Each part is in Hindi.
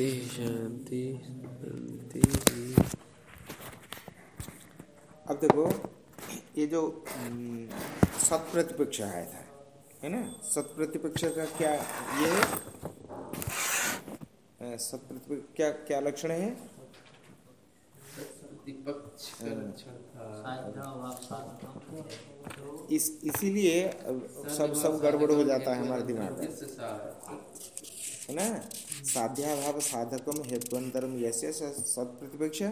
शांति शांति शांति। अब देखो ये जो सत प्रतिपक्ष आया था है ना? सत प्रतिपक्ष का क्या ये है? सत प्रतिपक्ष क्या क्या लक्षण है? इस इसीलिए सब सब गड़बड़ हो जाता है हमारे दिमाग में। है ना? साध्याभाव साधकम हेतुअंतरम यश सत प्रतिपक्ष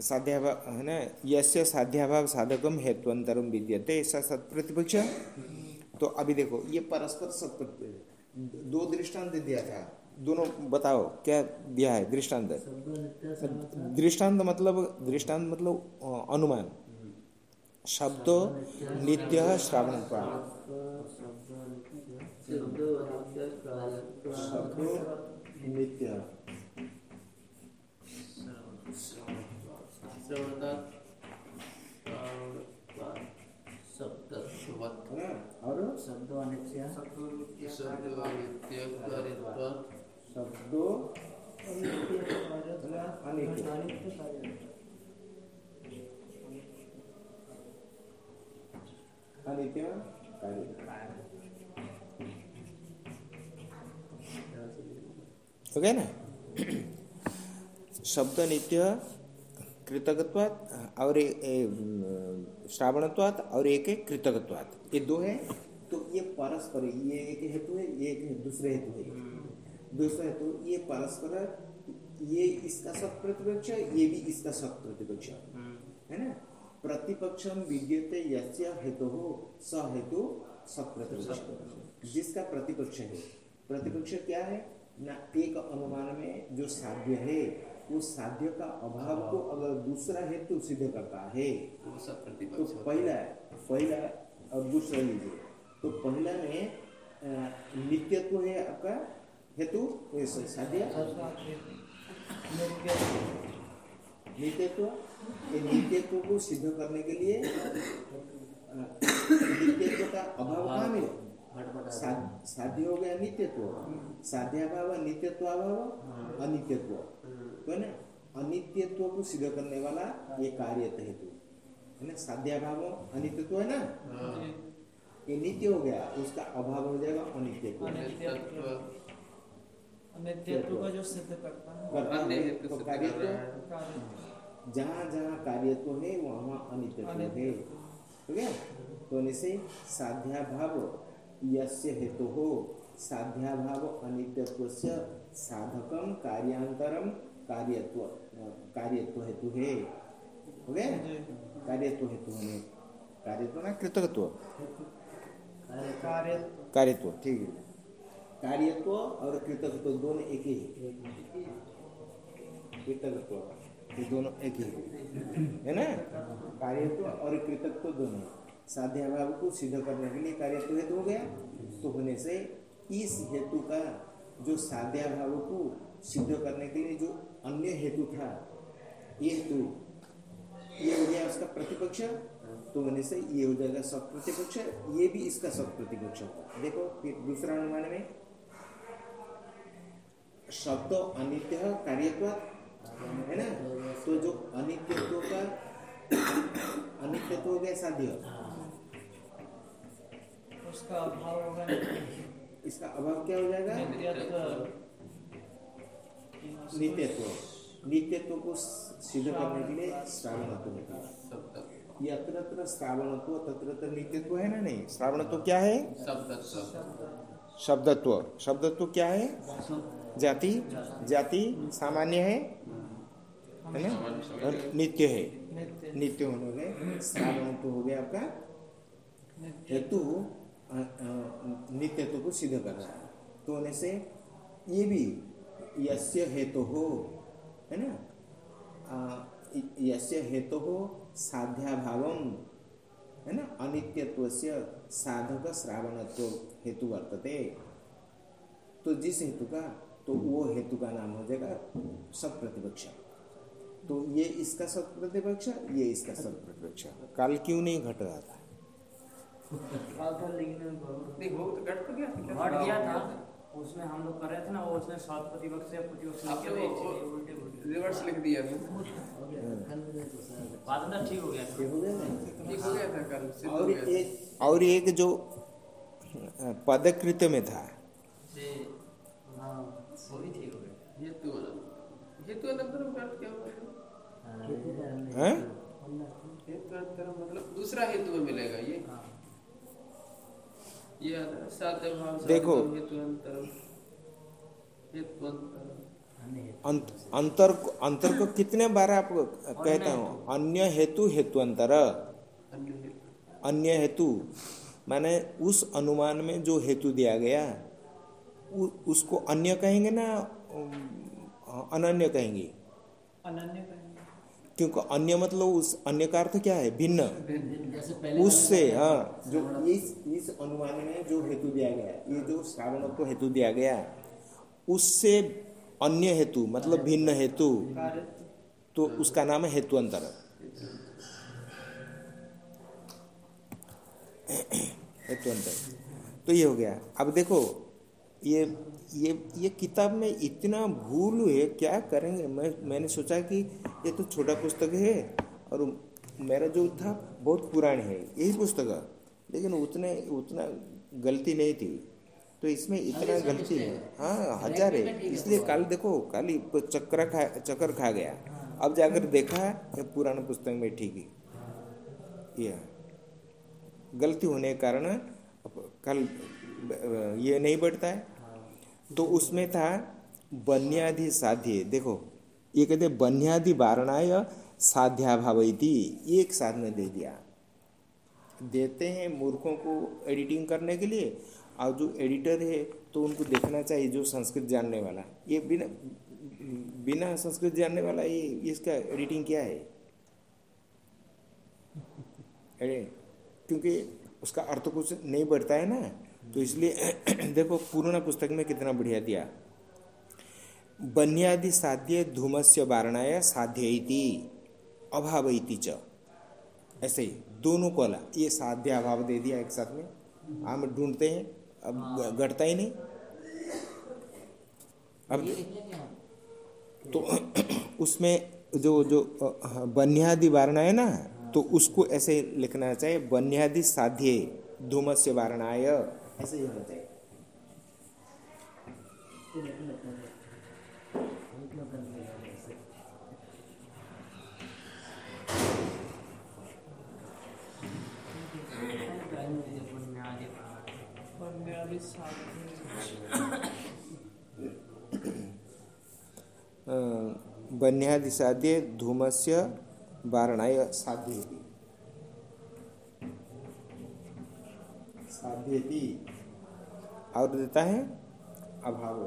साध्याभाव है ना यस्य साध्याभाव साधकम हेतुअंतरम विद्यते ऐसा सत प्रतिपक्ष तो अभी देखो ये परस्पर सत दो दृष्टांत दिया था दोनों बताओ क्या दिया है दृष्टांत? दृष्टांत मतलब दृष्टांत मतलब अनुमान। शब्द नित्य श्रावण शब्द नित्य। और शब्दों अनित्य शब्दों अनित्य। हो गया ना शब्द नित्य कृतकत्वात और श्रावणत्वात और एक है कृतकत्वात ये दो है तो ये परस्पर ये एक हेतु है ये एक दूसरे हेतु है दूसरा हेतु ये परस्पर ये इसका सब प्रतिपक्ष ये भी इसका सब प्रतिपक्ष है ना प्रतिपक्षम विद्यते यस्य हेतु हो स हेतु सब प्रतिपक्ष जिसका प्रतिपक्ष है। प्रतिपक्ष क्या है? ना एक अनुमान में जो साध्य है वो साध्य का अभाव को अगर दूसरा हेतु सिद्ध करता है तो पहला पहला और दूसरा लीजिए तो पहला में नित्यत्व है आपका हेतु साध्य। नित्यत्व? नित्यत्व को सिद्ध करने के लिए नित्यत्व का अभाव कहाँ मिले? साध्य हो गया नित्यत्व साध्याभाव नित्यत्व अभाव अनित्यत्व तो ना अनित्यत्व को सिद्ध करने वाला ये कार्य हेतु। है ना साध्याभाव अनित्यत्व है ना? ये नित्य हो गया उसका अभाव हो जाएगा अनित्यत्व। अनित्यत्व। का जो सिद्ध करता है। तो। जहाँ जहाँ कार्यत्व है वहाँ अनित्यत्व है। ठीक है? तो इसे साध्याभाव यस्य हेतु हो साध्याभाव अनित्यत्व से साधकम कार्यांतरम कार्यत्व कार्यत्व हेतु है। हो? गया कार्यत्व हेतु होने कार्यत्व ना कृतकत्व। कार्यत्व। ठीक है। कार्यत्व और कृतकत्व दोनों एक ही कृतकत्व। ये दोनों एक ही है। ना? कार्यत्व और कृतकत्व दोनों। साध्याभाव को सिद्ध करने के लिए कार्यत्व हेतु हो गया। तो होने से इस हेतु का जो साध्याभाव को सिद्ध करने के लिए जो अन्य हेतु था, ये हेतु, ये हो गया उसका प्रतिपक्ष। तो होने से ये हो जाएगा सब प्रतिपक्ष ये भी इसका सब प्रतिपक्ष होगा। देखो फिर दूसरा अनुमान में, शब्द अनित्य कार्यत्व है ना? तो जो अनित्यत्व का अनित्यत्व हो गया साध्य उसका अभाव होगा इसका अभाव क्या हो जाएगा? नित्यत्व। नित्यत्व। को सिद्ध करने के लिए श्रावणत्व होता है। यत्र तत्र श्रावणत्व तत्र तत्र नित्यत्व है ना नहीं? श्रावणत्व क्या है? शब्दत्व। शब्दत्व। क्या है? जाति। जाति सामान्य है? है ना? और नित्य है। नित्य होने में श्रावणत्व हो गया आपका। हेतु नित्यत्व को सिद्ध कर रहा है। तो होने से ये भी यस्य हेतु, हो है ना यस्य हेतु हो साध्याभावम है ना? अनित्यत्व से साधक श्रावणत्व हेतु वर्तते। तो जिस हेतु का तो वो हेतु का नाम हो जाएगा सब प्रतिपक्ष। तो ये इसका सब प्रतिपक्ष ये इसका सब प्रतिपक्ष काल क्यों नहीं घट रहा था? हो तो तो उसमें हम लोग कर रहे ना वो उसने सात प्रतिपक्ष से प्रतिपक्ष लिख रिवर्स लिख दिया बाद में ठीक हो गया ये हो ठीक हो गया कल हो और। एक और एक जो पदकृत्य में था। हाँ वो भी ठीक हो गया। हेतु अनंतर हेतु अनंतर का अर्थ क्या हैं? मतलब दूसरा हेतु मिलेगा ये। ये आता साध्य भाव देखो। अंतर। अंत, अंतर को अंतर को कितने बार आप कहते हो? अन्य हेतु हेतु अंतर। अन्य हेतु। अन्य हेतु माने उस अनुमान में जो हेतु दिया गया उ, उसको अन्य कहेंगे ना अनन्य कहेंगे? अनन्य कहेंगे क्योंकि अन्य मतलब उस अन्य का अर्थ क्या है? भिन्न। उससे हाँ। जो इस इस अनुमान में जो हेतु दिया गया ये जो श्रावण को हेतु दिया गया उससे अन्य हेतु मतलब भिन्न हेतु। तो उसका नाम है हेतु अंतर हेतु अंतर तो ये हो गया। अब देखो ये ये ये किताब में इतना भूल है क्या करेंगे? मैं मैंने सोचा कि ये तो छोटा पुस्तक है और मेरा जो था बहुत पुरानी है यही पुस्तक लेकिन उतने उतना गलती नहीं थी। तो इसमें इतना गलती है। हाँ हज़ार है। इसलिए कल देखो कल चक्कर खा चक्कर खा गया। अब जाकर देखा ये पुराने पुस्तक में ठीक है। यह गलती होने के कारण कल ये नहीं बढ़ता है। तो उसमें था बन्यादि साध्य। देखो, ये कहते बन्यादि वारणाय साध्याभाव एक साथ में दे दिया। देते हैं मूर्खों को एडिटिंग करने के लिए। और जो एडिटर है तो उनको देखना चाहिए जो संस्कृत जानने वाला। ये बिना बिना संस्कृत जानने वाला ये इसका एडिटिंग क्या है? अरे, क्योंकि उसका अर्थ कुछ नहीं बढ़ता है ना। तो इसलिए देखो पूर्ण पुस्तक में कितना बढ़िया दिया। बन्यादि साध्य धूमस्य वारणाय अभाव इति च। ऐसे ही दोनों को अला ये साध्य अभाव दे दिया एक साथ में। हम ढूंढते हैं अब घटता ही नहीं। अब तो उसमें जो जो बन्यादि वारणा है ना तो उसको ऐसे लिखना चाहिए बन्यादि साध्य धूमस्य वारणाय। ऐसे ही होना चाहिए बन्यादि साध्य धूमस्य वारणाय साध्य साध्यति और देता है? अभाव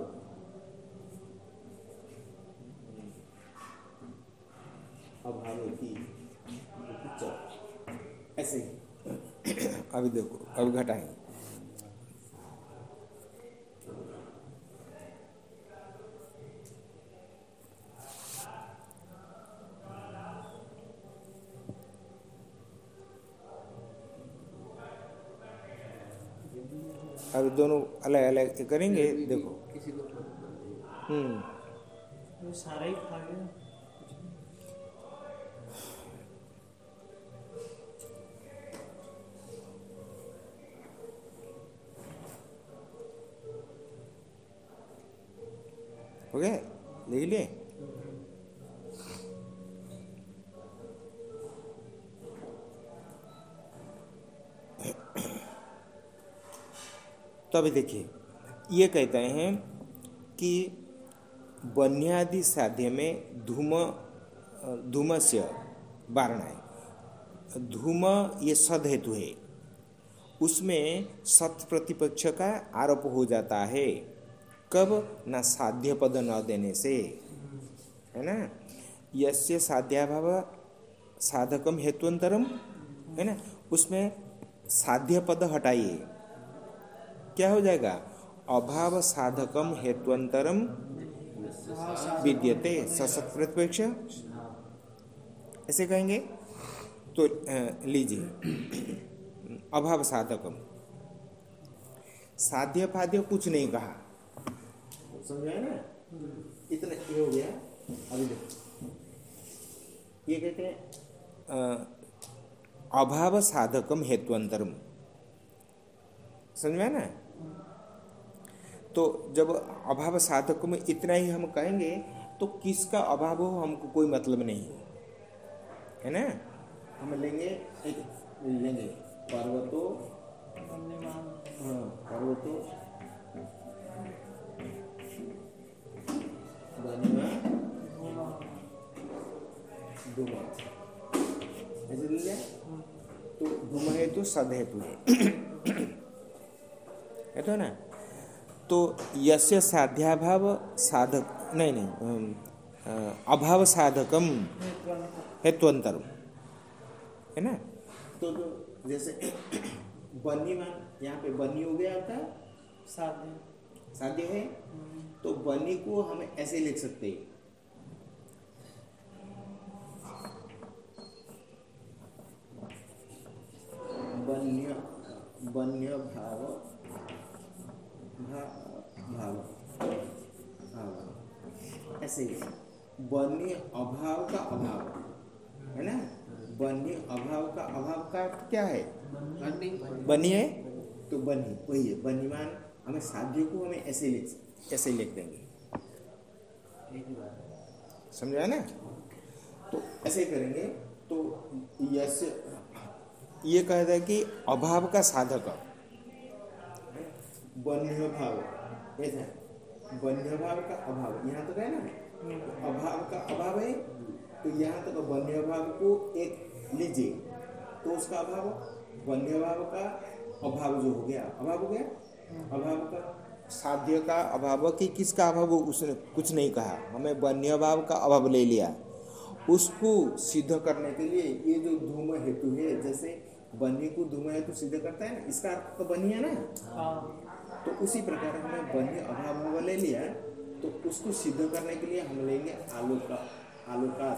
अभावती ऐसे ही। अभी देखो अब घटाएँ अभी दोनों अलग अलग करेंगे देखो। नहीं। हम्म। वो सारा ही हो गया? लिख लिए? तो अभी देखिए, ये कहते हैं कि बन्यादि साध्य में धूम, धूमस्य वारणा है। धूम ये सद हेतु है। उसमें सत प्रतिपक्ष का आरोप हो जाता है, कब ना साध्य पद न देने से, है ना? यस्य साध्याभाव साधकम हेतुअंतरम है ना? उसमें साध्य पद हटाइए। क्या हो जाएगा? अभाव साधकम हेतुअंतरम विद्यते ससत प्रतिपक्ष ऐसे कहेंगे? तो लीजिए। अभाव साधकम साध्य फाध्य कुछ नहीं कहा। समझाया ना? इतना ये हो गया। अभी देखो। ये कहते हैं अभाव साधकम हेतुअंतरम समझ में ना? तो जब अभाव साधक में इतना ही हम कहेंगे तो किसका अभाव हो हमको कोई मतलब नहीं है। ना? हम लेंगे एक, लेंगे। पर्वतो हाँ पर्वतो। तो धुमा हेतु सद हेतु है तो ना? तो यस्य साध्याभाव साधक नहीं नहीं अभाव साधकम हेत्वंतरम है ना? तो, तो जैसे बन्नी मान यहाँ पे बन्नी हो गया आपका? साध्य। साध्य है? तो बन्नी को हम ऐसे लिख सकते हैं। बन्य बन्य भाव भा- भाव भाव ऐसे बन्य अभाव का अभाव है ना? बन्य अभाव का अभाव का क्या है? बनी है? तो बनी वही है बनीमान हमें साध्य को हमें ऐसे लिख ऐसे लिख देंगे। समझा ना? तो ऐसे करेंगे तो यश ये कहता है कि अभाव का साधक। बन्य भाव ऐसा है। बन्य भाव का अभाव यहाँ तक है ना? तो अभाव का अभाव है तो यहाँ तक बन्य भाव को एक लीजिए तो उसका अभाव बन्य भाव का अभाव जो हो गया अभाव हो गया? अभाव का? साध्य का अभाव कि किसका अभाव? उसने कुछ नहीं कहा। हमें बन्य भाव का अभाव ले लिया। उसको सिद्ध करने के लिए ये जो धूम हेतु है जैसे बन्ही को धूम हेतु सिद्ध करता है ना इसका अर्थ तो बनी है ना? तो उसी प्रकार हमने बन्ही अभाव भाव ले लिया तो उसको सिद्ध करने के लिए हम लेंगे आलू का आलू का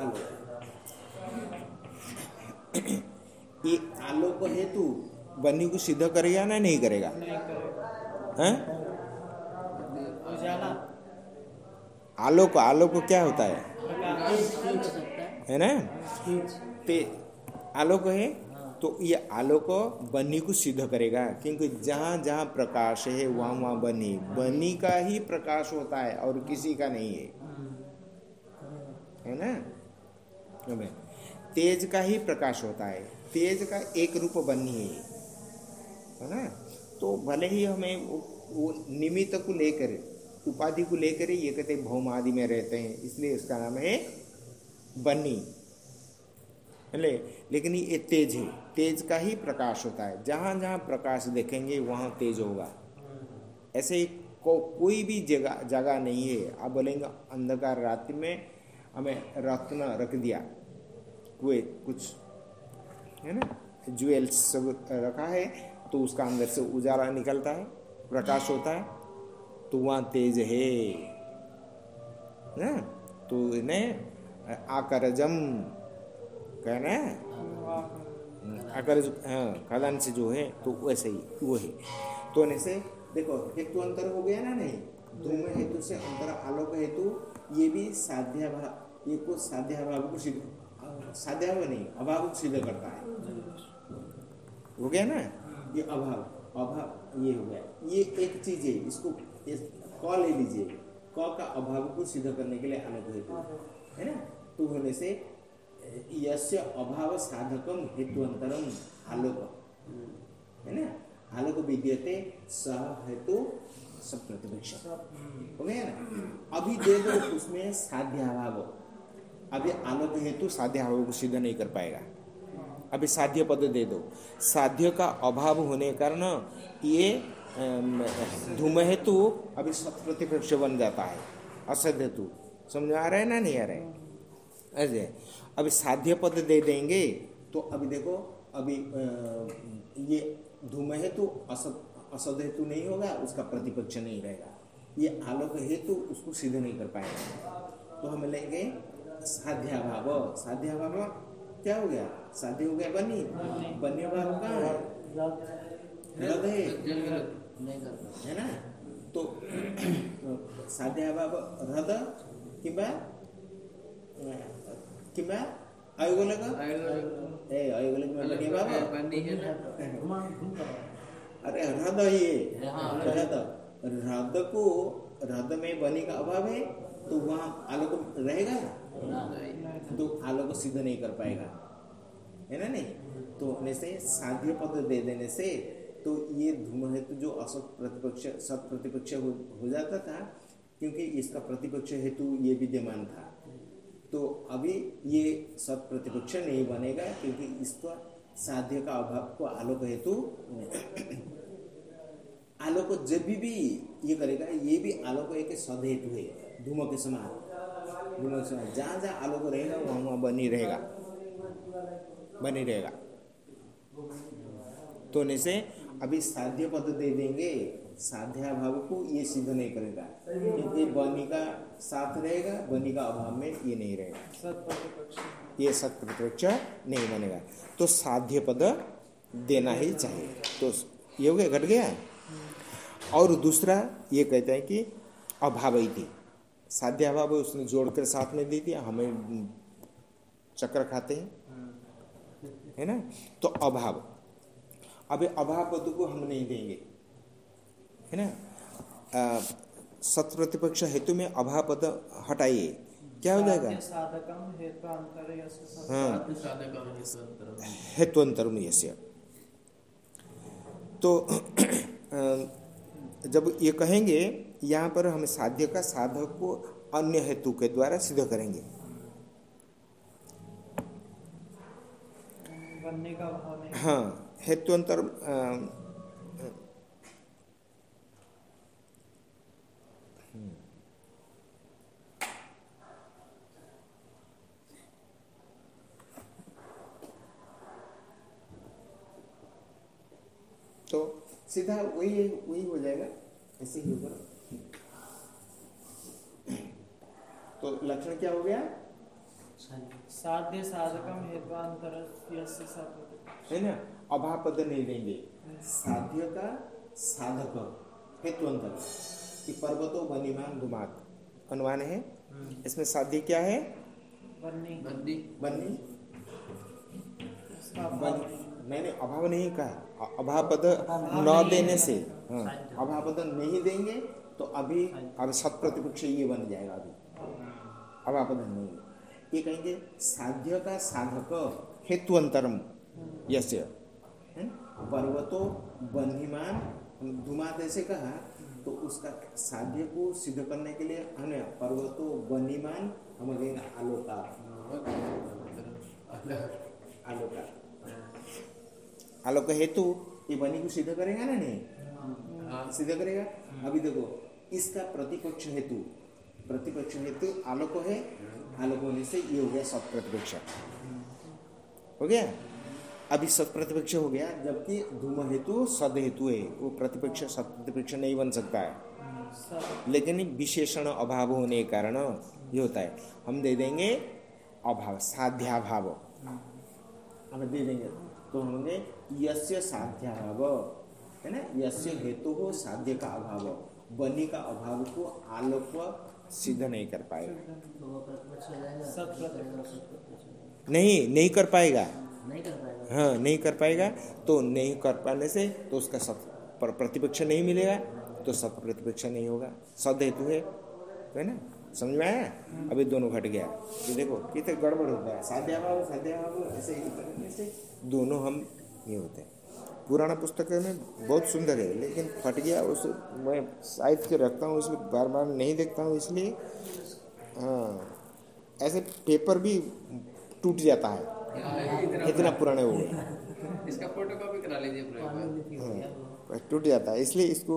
आलू ये आलोक हेतु बन्ही को सिद्ध करेगा ना नहीं करेगा? नहीं करेगा। हैं? आलोक आलोक क्या होता है? है ना? आलोक है? तो ये आलोक बनी को सिद्ध करेगा क्योंकि जहाँ जहाँ प्रकाश है वहाँ वहाँ बनी। बनी का ही प्रकाश होता है और किसी का नहीं है। है ना? तेज का ही प्रकाश होता है। तेज का एक रूप बनी है। है ना? तो भले ही हमें वो, वो निमित्त को लेकर उपाधि को लेकर ये कहते भौम आदि में रहते हैं। इसलिए इसका नाम है बन्नी ले। लेकिन ये तेज है तेज का ही प्रकाश होता है। जहाँ जहाँ प्रकाश देखेंगे वहाँ तेज होगा। ऐसे ही को, कोई भी जगह जगह नहीं है। आप बोलेंगे अंधकार रात में हमें रत्न रख दिया। कोई कुछ है ना? ज्वेल्स सब रखा है तो उसका अंदर से उजाला निकलता है प्रकाश होता है तो वहाँ तेज है। ना? तो इन्हें आकरजम कहना है? अगर हाँ खदान से जो है तो वैसे ही, वो है। तो से, देखो हेतु अंतर हो गया ना नहीं? धूम हेतु से अंतर आलोक हेतु, ये भी साध्याभाव ये को साध्याभाव को सिद्ध साध्याभाव नहीं, अभाव को सिद्ध करता है। हो गया ना? ये अभाव अभाव, ये हो गया। ये एक चीज़ है, इसको क ले लीजिए। क का अभाव को सिद्ध करने के लिए आलोक हेतु है ना? तो होने से यस्य अभाव साधकम हेतुअंतरम आलोक। है ना? आलोक विद्यते सह हेतु सब प्रतिपक्ष हो गया ना अभी दे दो उसमें साध्याभाव। अभी आलोक हेतु साध्याभाव को सिद्ध नहीं कर पाएगा। अभी साध्य पद दे दो। साध्य का अभाव होने के कारण ये धूम हेतु अभी सत प्रतिपक्ष बन जाता है। असद हेतु। समझ आ रहा है ना? नहीं आ रहा है? ऐसे। अभी साध्य पद दे देंगे। तो अभी देखो, अभी ये धूम हेतु असद असद हेतु नहीं होगा, उसका प्रतिपक्ष नहीं रहेगा। ये आलोक हेतु उसको सिद्ध नहीं कर पाएगा। तो हम लेंगे साध्याभाव। साध्याभाव क्या हो गया? साध्य हो गया बनी। बन्य भाव कहाँ है है ना? तो साध्य भाव हृद किंवा किंवा अयुगलक ए भाव अरे हृद ही है हृद हृद को हृद में बनी का अभाव है तो वहाँ आलोक रहेगा तो आलोक सिद्ध नहीं कर पाएगा है ना नहीं तो होने से साध्य पद दे देने से तो ये धूम हेतु जो असत प्रतिपक्ष सत प्रतिपक्ष हो, हो जाता था क्योंकि इसका प्रतिपक्ष हेतु ये विद्यमान था तो अभी ये सब प्रतिपक्ष नहीं बनेगा क्योंकि इसका साध्य का अभाव को आलोक हेतु आलोक जब भी, भी ये करेगा ये भी आलोक एक सद हेतु है धूम के समान। धूम के समान। जहाँ जहाँ आलोक रहेगा वहाँ वहाँ बनी रहेगा। बनी रहेगा। तो से अभी साध्य पद दे देंगे। साध्याभाव को ये सिद्ध नहीं करेगा। क्योंकि बनी का साथ रहेगा, बनी का अभाव में ये नहीं रहेगा। ये सत प्रतिपक्ष नहीं बनेगा। तो साध्य पद देना ही चाहिए। तो ये हो गया घट गया? और दूसरा ये कहते हैं कि अभाव थी। साध्य अभाव उसने जोड़कर साथ में दे दिया, हमें चक्र खाते हैं। है ना? तो अभाव। अभी अभाव पद को हम नहीं देंगे। है ना? सत प्रतिपक्ष हेतु में अभाव पद हटाइए। क्या हो जाएगा? हाँ। हेतुअंतर यस्य। तो जब ये कहेंगे यहाँ पर हम साध्य का साधक को अन्य हेतु के द्वारा सिद्ध करेंगे। बनने का भाव तो सीधा वही वही हो जाएगा ऐसे ही होगा। तो लक्षण क्या हो गया? साध्य साधकम हेत्वांतर है ना? अभाव पद नहीं देंगे साध्य का साधक हेतुअंतर कि पर्वतो बनीमान धुमात अनुमान है? इसमें साध्य क्या है? बनने बनी उसका नहीं। मैंने अभाव नहीं कहा। अभाव पद न देने से। हाँ। अभाव पद नहीं देंगे तो अभी अब सत प्रतिपक्ष ये बन जाएगा अभी। अभाव पद नहीं। ये कहेंगे साध्य का साधक हेतुअंतरम। यस्य। है? पर्वतो बन्हीमान धुमात ऐसे कहा तो उसका साध्य को सिद्ध करने के लिए हमने पर्वतो बन्हीमान हम कहेंगे आलोका। आलोका आलोक हेतु ये बनी को सिद्ध करेगा ना नहीं? सिद्ध करेगा? अभी देखो इसका प्रतिपक्ष हेतु प्रतिपक्ष हेतु आलोक है आलोक होने से ये हो गया सब प्रतिपक्ष। हो गया? अभी सत प्रतिपक्ष हो गया जबकि धूम हेतु सद हेतु है। वो प्रतिपक्ष सत प्रतिपक्ष नहीं बन सकता है। लेकिन विशेषण अभाव होने के कारण ये होता है। हम दे देंगे अभाव साध्याभाव। हम दे देंगे। तो होंगे यस्य साध्याभाव, है ना? यस्य हेतु हो साध्य का अभाव बनी का अभाव को आलोक सिद्ध नहीं कर पाएगा। नहीं नहीं कर पाएगा। हाँ नहीं कर पाएगा तो नहीं कर पाने से तो उसका सत पर प्रतिपक्ष नहीं मिलेगा तो सत प्रतिपक्ष नहीं होगा। सद हेतु है तो है ना? समझ में आया? अभी दोनों घट गया। ये देखो, कितने गड़बड़ होता है साध्याभाव साध्याभाव, ऐसे ही करने से दोनों हम ये होते। हैं पुराना पुस्तक में बहुत सुंदर है लेकिन फट गया उस मैं साइड के रखता हूँ इसलिए बार बार नहीं देखता हूँ इसलिए हाँ ऐसे पेपर भी टूट जाता है इतना पुराने हो इसका फ़ोटो कॉपी करा लीजिए हाँ, टूट जाता है इसलिए इसको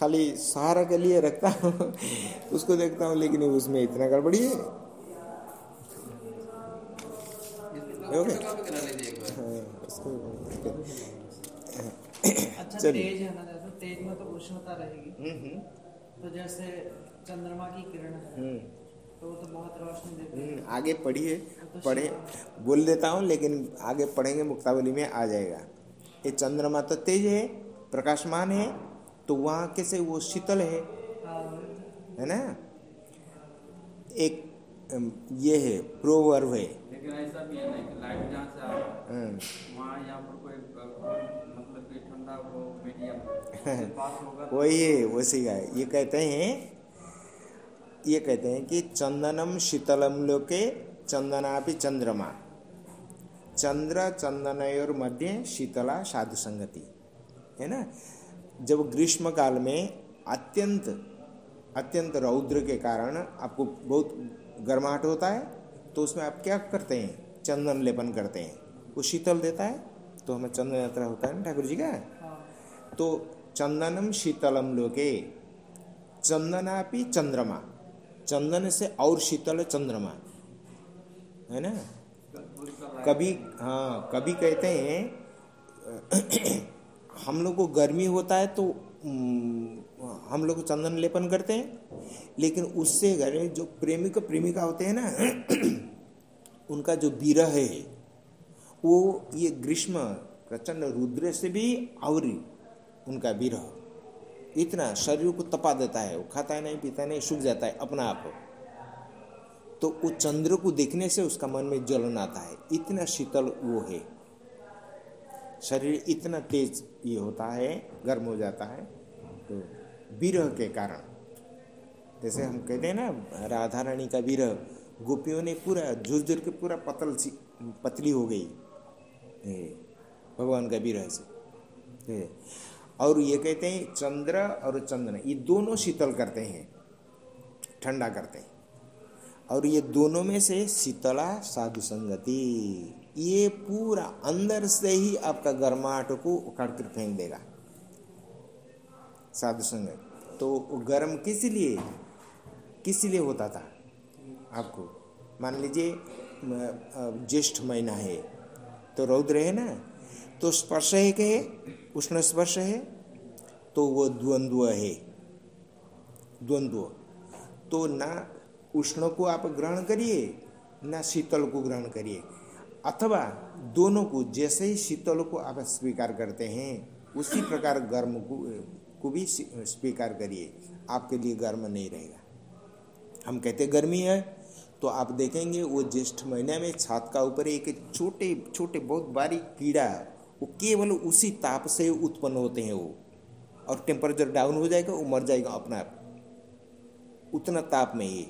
खाली सहारा के लिए रखता हूँ उसको देखता हूँ लेकिन उसमें इतना गड़बड़ी है। हो गया? फ़ोटो कॉपी करा लीजिए एक बार हाँ, इसको अच्छा चलिए। तेज है ना जैसे तेज में तो उष्णता रहेगी। हम्म, हम्म, तो जैसे चंद्रमा की किरण है हम्म, तो वो तो बहुत रोशनी देते हैं। आगे पढ़िए पढ़े बोल देता हूँ लेकिन आगे पढ़ेंगे मुक्तावली में आ जाएगा। ये चंद्रमा तो तेज है प्रकाशमान है तो वहाँ कैसे वो शीतल है। हाँ, है ना? एक ये है प्रोवर्व है। लेकिन ऐसा भी है ना लाइट जहाँ से आ हम्म, वहाँ यहाँ पर कोई वही है उसी का। ये कहते हैं ये कहते हैं कि चंदनम शीतलम लोके चंदनापि चंद्रमा। चंद्र चंदनयोर मध्य शीतला साधु संगति है ना? जब ग्रीष्म काल में अत्यंत अत्यंत रौद्र के कारण आपको बहुत गर्माहट होता है तो उसमें आप क्या करते हैं? चंदन लेपन करते हैं। वो शीतल देता है तो हमें चंदन यात्रा होता है ना ठाकुर जी का? तो चंदनम शीतलम लोके। चंदनापि चंद्रमा। चंदन से और शीतल चंद्रमा। है ना? कभी हाँ कभी कहते हैं, हम लोग को गर्मी होता है तो हम लोग चंदन लेपन करते हैं। लेकिन उससे घर में जो प्रेमिक प्रेमिका होते हैं ना, उनका जो विरह है, वो ये ग्रीष्म, प्रचंड रुद्र से भी और उनका विरह। इतना शरीर को तपा देता है, वो खाता है नहीं, पीता नहीं, सूख जाता है अपना आप। तो वो चंद्र को देखने से उसका मन में जलन आता है, इतना शीतल वो है। शरीर इतना तेज ये होता है, गर्म हो जाता है तो विरह के कारण। जैसे हम कहते हैं ना, राधा रानी का विरह, गोपियों ने पूरा, झुरझुर के पूरा पतल सी, पतली हो गई। भगवान का विरह से। और ये कहते हैं चंद्र और चंद्र। ये दोनों शीतल करते हैं, ठंडा करते हैं। और ये दोनों में से शीतला साधु संगति, ये पूरा अंदर से ही आपका गर्माहट को उखाड़ कर फेंक देगा। साधु संगत तो गर्म किस लिए किस लिए होता था? आपको, मान लीजिए ज्येष्ठ महीना है तो रौद्र है ना? तो स्पर्श है के उष्ण स्पर्श है तो वो द्वंद्व है। द्वंद्व। तो ना उष्ण को आप ग्रहण करिए, ना शीतल को ग्रहण करिए। अथवा दोनों को जैसे ही शीतल को आप स्वीकार करते हैं, उसी प्रकार गर्म को को भी स्वीकार करिए। आपके लिए गर्म नहीं रहेगा। हम कहते गर्मी है तो आप देखेंगे वो ज्येष्ठ महीने में छात का ऊपर एक छोटे छोटे बहुत बारीक कीड़ा वो केवल उसी ताप से उत्पन्न होते हैं वो। और टेम्परेचर डाउन हो जाएगा वो मर जाएगा अपना आप। उतना ताप में ही।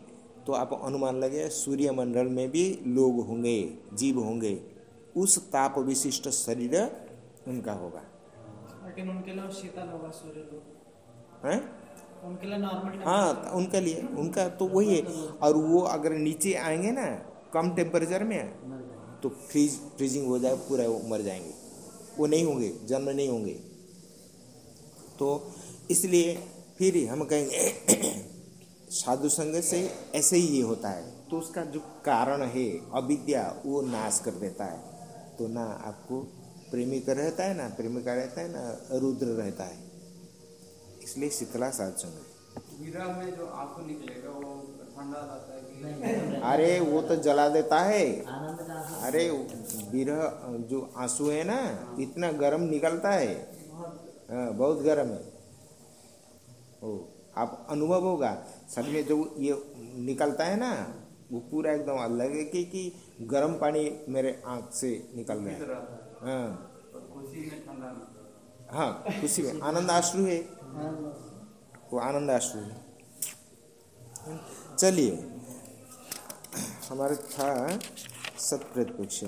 तो आप अनुमान लगे सूर्यमंडल में भी लोग होंगे जीव होंगे उस ताप विशिष्ट शरीर उनका होगा। लेकिन उनके लिए शीतल होगा सूर्य लोग। हैं? उनके लिए नॉर्मल हाँ उनके लिए उनका तो वही है। और वो अगर नीचे आएँगे ना कम टेम्परेचर में तो फ्रीज फ्रीजिंग हो जाए पूरा वो मर जाएँगे। वो नहीं होंगे जन्म नहीं होंगे। तो इसलिए फिर हम कहेंगे साधु संग से ऐसे ही ये होता है। तो उसका जो कारण है अविद्या वो नाश कर देता है। तो ना आपको प्रेमिका रहता है ना प्रेमिका रहता है ना रुद्र रहता है। इसलिए शीतला साधु संग में जो आँसू निकलेगा वो ठंडा रहता है कि अरे वो तो जला देता है। अरे विरह जो आँसू है ना इतना गर्म निकलता है। हाँ, बहुत गर्म है। ओ आप अनुभव होगा। शरीर में जो ये निकलता है ना वो पूरा एकदम लगे कि कि गर्म पानी मेरे आँख से निकल रहा है। हाँ। खुशी में हाँ खुशी में। आनंद आश्रु है। वो आनंद आश्रु है। चलिए। हमारे था सत्प्रतिपक्ष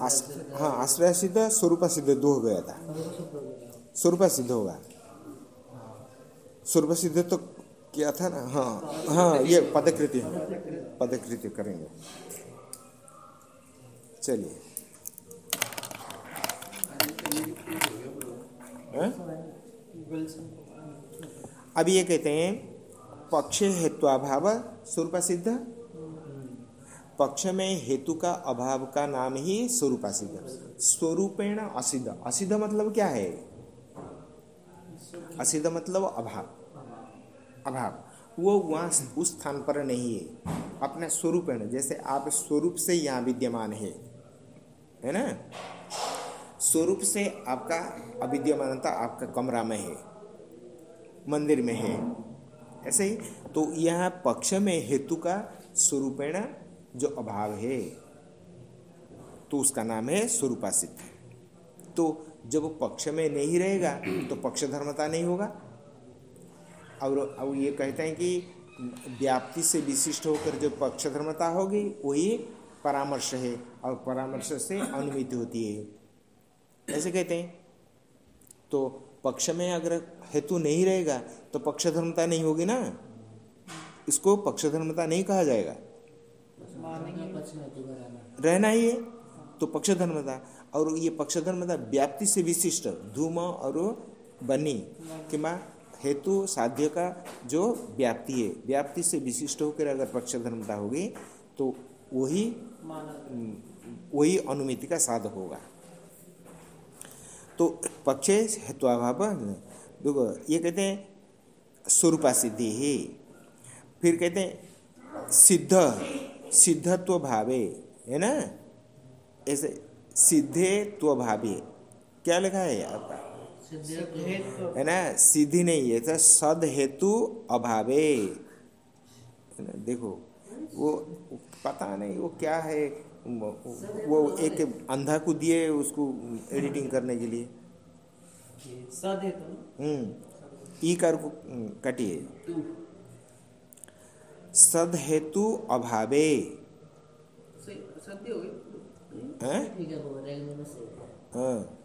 आस- हाँ आश्रय सिद्ध स्वरूप सिद्ध दो हो गया था। स्वरूप सिद्ध होगा। स्वरूप सिद्ध तो क्या था ना? हाँ हाँ ये पदकृति पदकृति करेंगे। चलिए। हैं? अब ये कहते हैं पक्ष हेत्वाभाव स्वरूप सिद्ध पक्ष में हेतु का अभाव का नाम ही स्वरूपा सिद्ध स्वरूपेण असिद्ध। असिद्ध मतलब क्या है? असिद्ध मतलब अभाव। अभाव। वो वहाँ उस स्थान पर नहीं है। अपने स्वरूप है जैसे आप स्वरूप से यहाँ विद्यमान है। है ना? स्वरूप से आपका अविद्यमानता आपका कमरा में है। मंदिर में है। ऐसे ही। तो यह पक्ष में हेतु का स्वरूपेण जो अभाव है तो उसका नाम है स्वरूपा स्वरूपासित तो जब पक्ष में नहीं रहेगा तो पक्ष धर्मता नहीं होगा। और अब ये कहते हैं कि व्याप्ति से विशिष्ट होकर जो पक्ष धर्मता होगी, वही परामर्श है, और परामर्श से अनुमिति होती है। ऐसे कहते हैं। तो पक्ष में अगर हेतु नहीं रहेगा तो पक्ष धर्मता नहीं होगी ना? इसको पक्ष धर्मता नहीं कहा जाएगा। रहना ही है। तो पक्ष धर्मता और ये पक्ष धर्मता व्याप्ति से विशिष्ट, धूम और बनी, कि हेतु साध्य का जो व्याप्ति है, व्याप्ति से विशिष्ट होकर अगर पक्ष धर्मता होगी तो वही वही अनुमिति का साधक होगा। तो पक्ष हेत्वाभाव देखो, ये कहते हैं, स्वरूपा सिद्धि ही। फिर कहते हैं, सिद्ध। सिद्धत्व भावे है ना? ऐसे सिद्धे त्व भावे क्या लिखा है आपका है ना? सीधी नहीं है तो सद हेतु अभावे। है ना? देखो वो पता नहीं वो क्या है? वो एक अंधा को दिए उसको एडिटिंग करने के लिए। सद हम्म ई कर को कटिए सद हेतु अभावे हाँ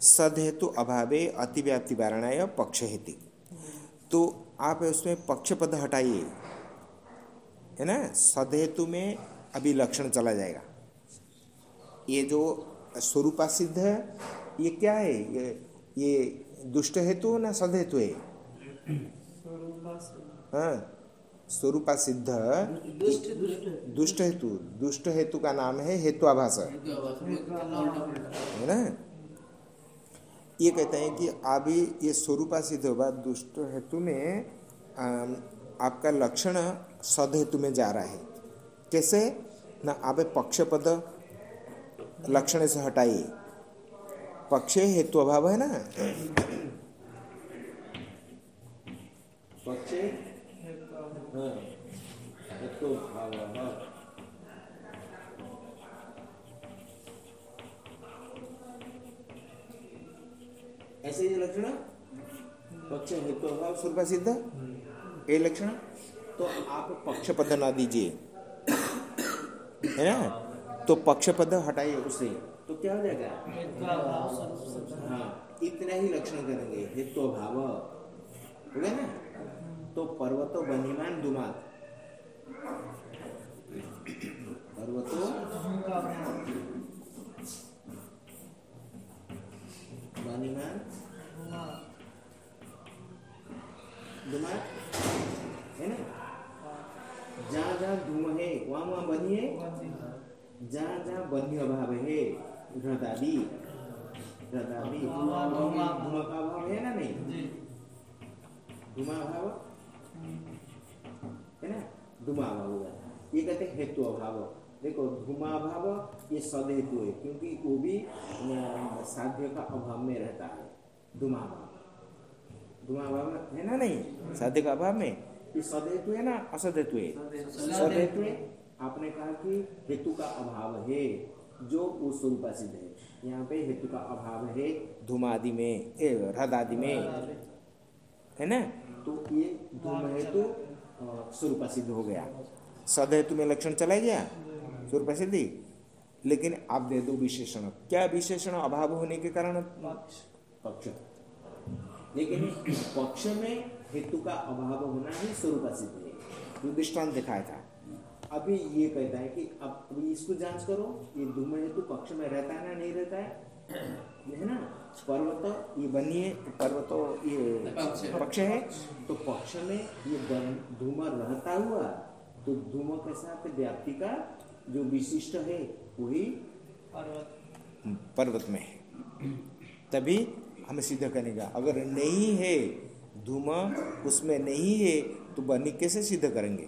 सद हेतु अभावे अतिव्याप्ति वारणा पक्ष हेतु तो आप उसमें पक्ष पद हटाइए। है ना? सदहेतु में अभी लक्षण चला जाएगा। ये जो स्वरूपा सिद्ध है ये क्या है? ये ये दुष्ट हेतु ना सद हेतु है हाँ स्वरूपा सिद्ध। दुष्ट हेतु दुष्ट हेतु का नाम है हेतु आभास। है ना? ये कहते हैं कि अभी ये स्वरूपा सिद्ध होगा दुष्ट हेतु में आपका लक्षण सद हेतु में जा रहा है। कैसे? ना आप पक्ष पद लक्षण से हटाइए। पक्ष हेतु अभाव है ना? पक्ष हेतु ऐसे ही लक्षण? पक्ष हेतु अभाव स्वरूप सिद्ध? ये लक्षण? तो आप पक्ष पद ना दीजिए। है ना? तो पक्ष पद हटाइए उसे। तो क्या हो जाएगा? हाँ इतना ही लक्षण करेंगे। हेतु भाव हो गया ना? तो पर्वतो बनीमान दुमात पर्वतो बनीमान दुमात है ना? जहाँ जहाँ धूम है वहाँ वहाँ बनी है। जहाँ जहाँ बनी अभाव है हृदादि हृदादि धुआँ का अभाव है ना नहीं? धुआँ अभाव है ना? धुआँ अभाव होगा ये कहते हैं हेतु अभाव। देखो धुआँ अभाव ये सद हेतु है क्योंकि वो भी साध्य का अभाव में रहता है धुआँ अभाव धुआँ अभाव है ना नहीं? साध्य का अभाव में? ये सद हेतु है ना? असद हेतु है। सद हेतु है। आपने कहा कि हेतु का अभाव है जो स्वरूपा सिद्ध है। यहाँ पे हेतु का अभाव है धुमादि में हृदादि में। है ना? तो ये धूम हेतु स्वरूपा सिद्ध हो गया। सद हेतु में लक्षण चला गया? स्वरूप सिद्धि। लेकिन आप दे दो विशेषण। क्या विशेषण अभाव होने के कारण? पक्ष। लेकिन पक्ष में हेतु का अभाव होना ही स्वरूप सिद्ध है। जो दृष्टांत दिखाया था। अभी ये कहता है कि अब इसको जाँच करो। ये धूम हेतु पक्ष में रहता है ना नहीं रहता है? है ना पर्वत ये बनिए पर्वत ये पक्ष है। तो पक्ष में ये धूम रहता हुआ तो धूम के साथ व्याप्ति का जो विशिष्ट है वही पर्वत। में है। तभी हमें सिद्ध करेगा अगर नहीं है धूम उसमें नहीं है तो बनी कैसे सिद्ध करेंगे?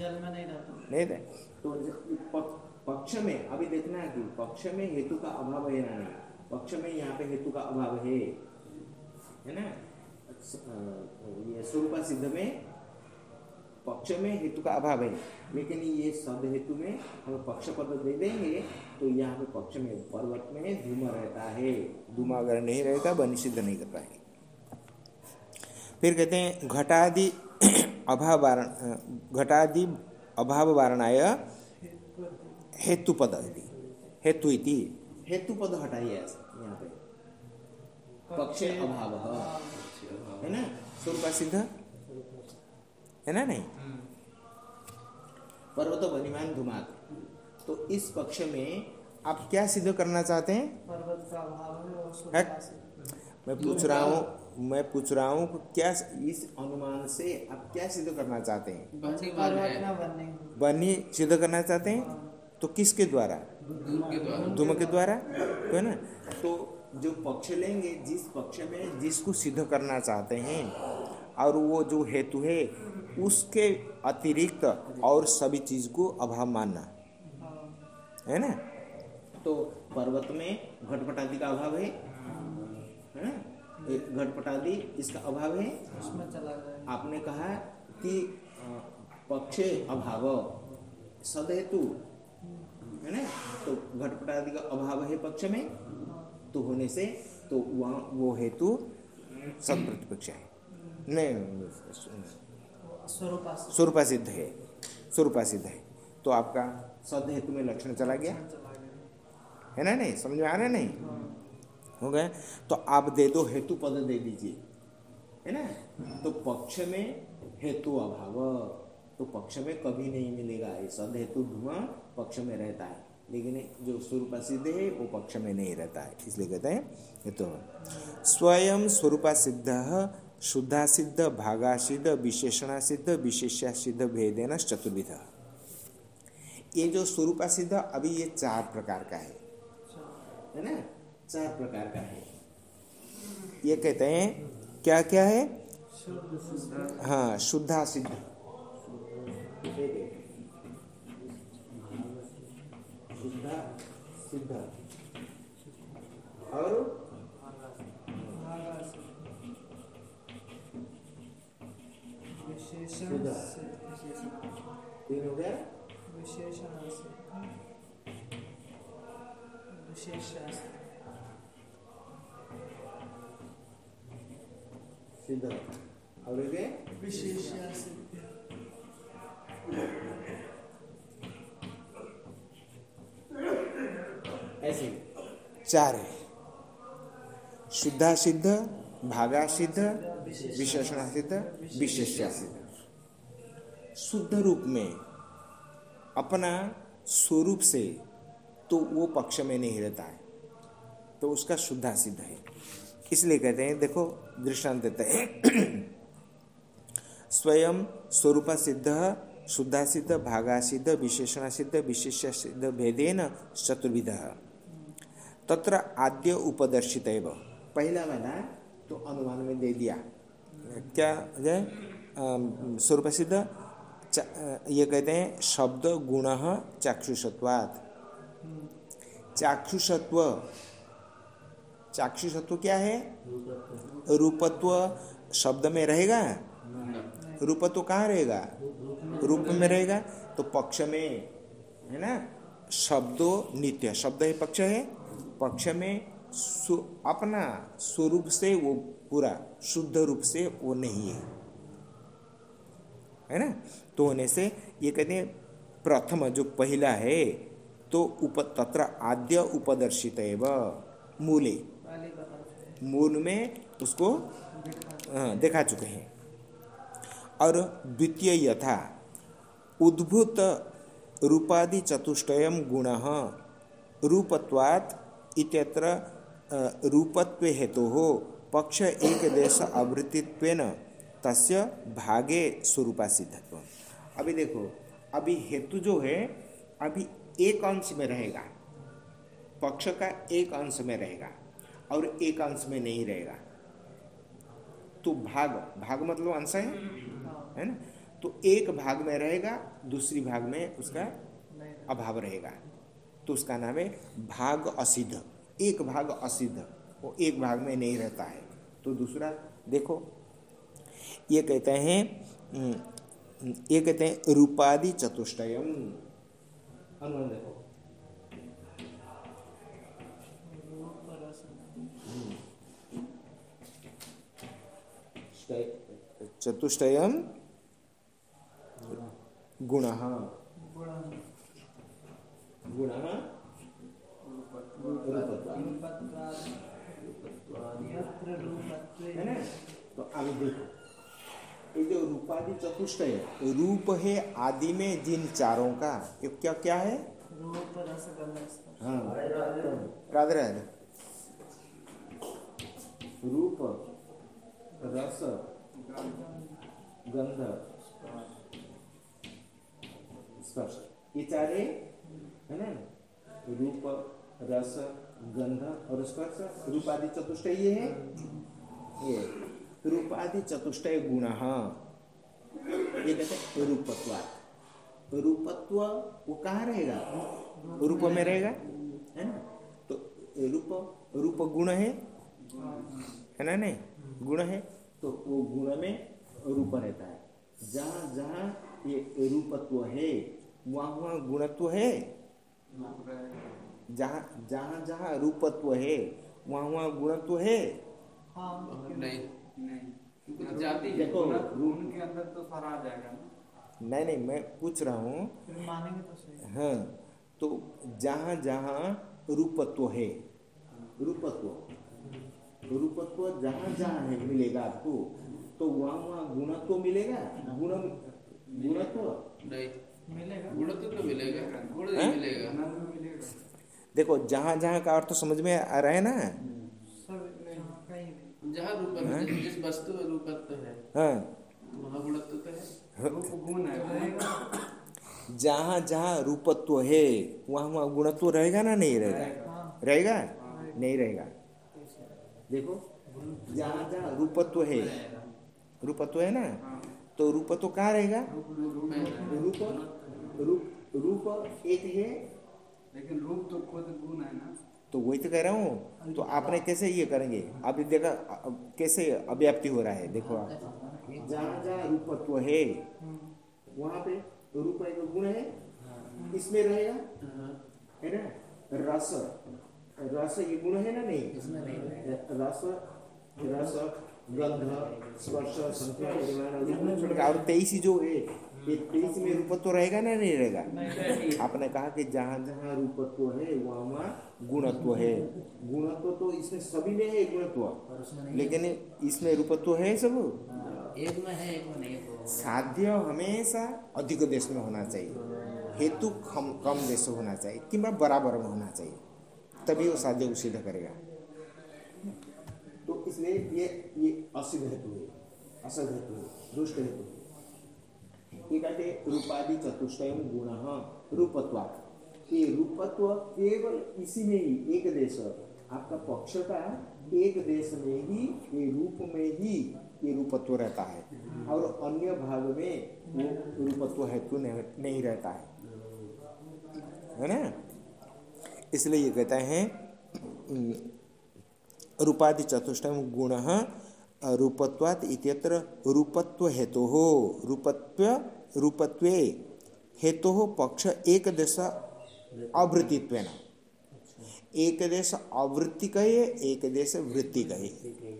जल में नहीं रहता। नहीं तो पक्ष में अभी देखना है कि पक्ष में हेतु का अभाव है ना नहीं। पक्ष में यहाँ पे हेतु का अभाव है। है ना? ये स्वरूप सिद्ध में पक्ष में हेतु का अभाव है। लेकिन ये शब्द हेतु में हम पक्ष पद दे देंगे तो यहाँ पे पक्ष में पर्वत में धूम रहता है। धूम अगर नहीं रहेगा बनी सिद्ध नहीं कर पाएँगे। फिर कहते हैं घटादि अभाव वारण घटादि अभाव वारणाय हेतु पद हेतु इति। हेतु पद हटाइए। ऐसा पक्ष अभाव। है ना? स्वरूप सिद्ध? है ना नहीं? पर्वत वनिमान धुमात। तो इस पक्ष में आप क्या सिद्ध करना चाहते हैं? पर्वत का अभाव है मैं पूछ रहा हूँ मैं पूछ रहा हूँ क्या इस अनुमान से आप क्या सिद्ध करना चाहते हैं? है। बनी सिद्ध करना चाहते हैं? तो किसके द्वारा? द्वारा। धूम के द्वारा? तो है ना? तो जो पक्ष लेंगे जिस पक्ष में जिसको सिद्ध करना चाहते हैं और वो जो हेतु है उसके अतिरिक्त और सभी चीज़ को अभाव मानना। है ना? तो पर्वत में घटपटादि का अभाव है? है ना? ये घटपटादि इसका अभाव है? उसमें चला गया। आपने कहा कि पक्ष अभाव सदहेतु है ना? तो घटपटादि का अभाव है पक्ष में? तो होने से तो वहाँ वो हेतु सब प्रतिपक्ष है। नहीं स्वरूप सिद्ध। है। स्वरूपा सिद्ध है। तो आपका सद हेतु में लक्षण चला गया। है ना नहीं? समझ में आ रहा है नहीं? हो गया। तो आप दे दो हेतु पद दे दीजिए। है ना? तो पक्ष में हेतु अभाव। तो पक्ष में कभी नहीं मिलेगा। ये सद हेतु धुआँ पक्ष में रहता है। लेकिन जो स्वरूप सिद्ध है वो पक्ष में नहीं रहता है। इसलिए कहते हैं हेतु स्वयं स्वरूपा सिद्ध शुद्धा सिद्ध भागा सिद्ध विशेषणा सिद्ध विशेषा सिद्ध भेदेन चतुर्विध। ये जो स्वरूपा सिद्ध अभी ये चार प्रकार का है। है ना? चार प्रकार का है। ये कहते हैं क्या क्या है हाँ शुद्धा सिद्ध। शुद्धा सिद्ध और विशेषण तीन हो गया विशेषण सिद्ध और ये विशेष ऐसे चार है शुद्धा सिद्ध, भागा सिद्ध, विशेषणा सिद्ध विशेषा सिद्ध। शुद्ध रूप में अपना स्वरूप से तो वो पक्ष में नहीं रहता है। तो उसका शुद्धा सिद्ध है। इसलिए कहते हैं, देखो, दृष्टांत देते हैं। स्वयं स्वरूप सिद्ध, शुद्धा सिद्ध, भागा सिद्ध, विशेषण सिद्ध विशेष सिद्ध, भेदेन चतुर्विध। तत्र आद्य उपदर्शित पहला वाला तो अनुमान में दे दिया। क्या है अम, स्वरूप सिद्ध ये कहते हैं शब्द गुण चाक्षुषत्वात्। चाक्षुषत्व चाक्षुषत्व क्या है? रूपत्व शब्द में रहेगा? रूपत्व कहाँ रहेगा? रूप में रहेगा। तो पक्ष में है ना? शब्दो नित्य शब्द है पक्ष है। पक्ष में सु, अपना स्वरूप से वो पूरा शुद्ध रूप से वो नहीं है। है ना? तो होने से ये कहते हैं प्रथम जो पहला है तो उप तत्र आद्य उपदर्शित मूले। मूल में उसको देखा चुके हैं। और द्वितीय यथा उद्भूत रूपादि चतुष्टयम गुण रूपत्वात् इत्यत्र रूपत्वे हेतु हो पक्ष एक देश आवृत्तित्वेन तस्य भागे स्वरूपा सिद्धत्व अभी देखो, अभी हेतु जो है, अभी एक अंश में रहेगा। पक्ष का एक अंश में रहेगा और एक अंश में नहीं रहेगा। तो भाग भाग मतलब अंश है? है ना? तो एक भाग में रहेगा, दूसरी भाग में उसका अभाव रहेगा। तो उसका नाम है भाग असिद्ध। एक भाग असिद्ध वो एक भाग में नहीं रहता है। तो दूसरा देखो ये कहते हैं हम्म, ये कहते हैं रूपादि चतुष्टयम। अनुमान देखो। चतुष्टयम गुण। गुण तो रूपादि चतुष्टय रूप है आदि में जिन चारों का, क्या क्या है? रूप रस हाँ? राधे राधे रूप रस गंध स्पर्श। ये चारे? है ना? रूप रस, गंध और स्पर्श रूपादि चतुष्टय ये है। ये रूपादि चतुष्टय गुण ये कहते हैं रूपत्वात्। रूपत्व वो कहाँ रहेगा? रूप में रहेगा? है ना? तो रूप रूप गुण है। है ना नहीं? गुण है। तो वो गुण में रूप रहता है। जहाँ जहाँ ये रूपत्व है, वहाँ वहाँ गुणत्व है। जहाँ जहाँ जहाँ रूपत्व है वहाँ वहाँ गुणत्व है। हाँ नहीं। नहीं। क्योंकि जाति देखो रूम के अंदर तो सारा आ जाएगा ना। नहीं नहीं मैं पूछ रहा हूँ। मानेंगे तो सही। हाँ तो जहाँ जहाँ रूपत्व है रूपत्व रूपत्व जहाँ जहाँ है मिलेगा आपको तो वहाँ वहाँ गुणत्व मिलेगा? गुण गुणत्व? नहीं। मिलेगा। तो, तो मिलेगा। गुण मिलेगा। आनंद में मिलेगा। देखो जहाँ जहाँ का अर्थ समझ में आ रहा है ना? जहाँ कहीं जहाँ रूपत्व जिस जिस वस्तु में रूपत्व है हाँ। वहाँ गुणत्व तो है। गुण जहाँ जहाँ रूपत्व है वहाँ वहाँ गुणत्व रहेगा ना नहीं रहेगा? हाँ। रहेगा? नहीं रहेगा। देखो जहाँ जहाँ रूपत्व है रूपत्व है ना? तो रूपत्व कहाँ रहेगा? रूप रूप रूप एक है। लेकिन रूप तो खुद गुण है ना। तो वही तो कह रहा हूँ। तो आपने कैसे ये करेंगे? अभी देखा कैसे अव्याप्ति हो रहा है? देखो आप। जहाँ जहाँ रूपत्व है वहाँ पे रूप एक गुण है। इसमें रहेगा? है। ना? रस। रस ये गुण है ना नहीं? रस। रस। और तेईस जो है तेईस में रूपत्व रहेगा ना नहीं रहेगा? आपने कहा कि जहाँ जहाँ रूपत्व है वहाँ वहाँ गुणत्व है। गुणत्व तो इसमें सभी में है गुणत्व लेकिन इसमें रूपत्व है सब? एक में है एक में नहीं तो साध्य हमेशा अधिक देश में होना चाहिए। हेतु कम कम देश होना चाहिए। कि बराबर में होना चाहिए। तभी वो साध्य को सिद्ध करेगा। तो इसलिए ये ये असिद्ध हेतु है असद हेतु है दुष्ट हेतु ये कहते रूपादि चतुष्टय गुण रूपत्वा ये रूपत्व केवल इसी में ही, एक देश। आपका पक्ष का एक देश में ही, ये रूप में ही ये रूपत्व रहता है। और अन्य भाग में वो रूपत्व हेतु नहीं रहता है। है ना? इसलिए ये कहते हैं रूपादि चतुष्टय गुण रूपत्वात् रूपत्व हेतु। हो रूपत्व, रूपत्वे हेतु हो पक्ष एक देश आवृत्तित्व एक देश आवृत्ति कहे एक देश वृत्ति कहे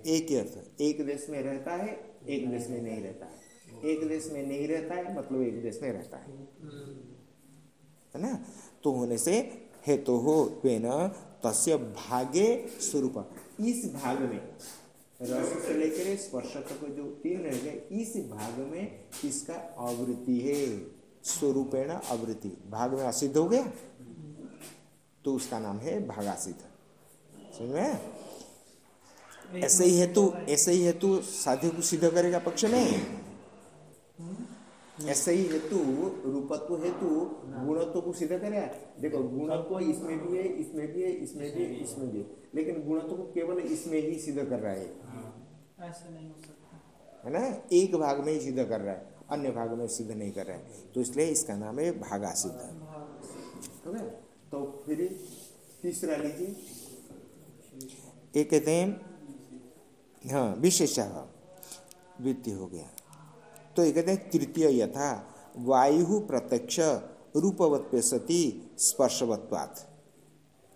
एक ही अर्थ, एक देश में रहता है, एक देश में नहीं रहता है। एक देश में नहीं रहता है मतलब एक देश में रहता है। है ना? तो होने से हेतु हो वेन तस्य भागे स्वरूप। इस भाग में रस से लेकर स्पर्श तक जो तीन रह गए इस भाग में इसका आवृत्ति है स्वरूपेण आवृत्ति। भाग में असिद्ध हो गया? तो उसका नाम है भागासिद्ध। समझ? में ऐसे ही हेतु ऐसे ही हेतु साधु को सिद्ध करेगा पक्ष में। ऐसे ही हेतु रूपत्व हेतु गुणत्व को सिद्ध करेगा देखो गुणत्व इसमें भी है इसमें भी है इसमें भी है इसमें भी है। लेकिन गुणत्व को केवल इसमें ही सिद्ध कर रहा है। ऐसे नहीं हो सकता। है ना? एक भाग में ही सिद्ध कर रहा है अन्य भाग में सिद्ध नहीं कर रहा है। तो इसलिए इसका नाम है भागा सिद्ध हो तो फिर तीसरा लीजिए। एक कहते हैं हाँ विशेष वृत्ति हो गया। तो ये कहते हैं तृतीय यथा, वायु प्रत्यक्ष रूपवत पे सती स्पर्शवत्वात्